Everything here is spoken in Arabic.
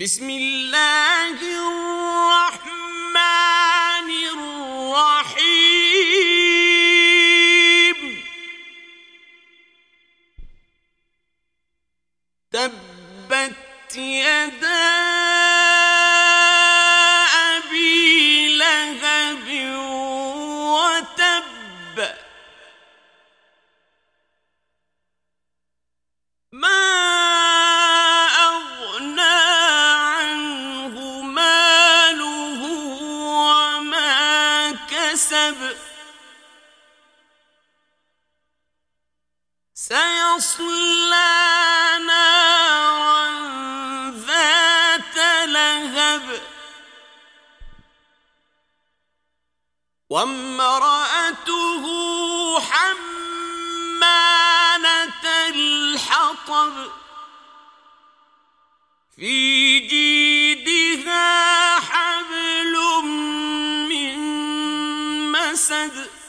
بسم اللہ الرحمن الرحیم تبت يدا أبي لهب وتب. ما احتسب سيصلى نارا ذات لهب. وامرأته حمالة الحطب. في جيدها حبل من مسد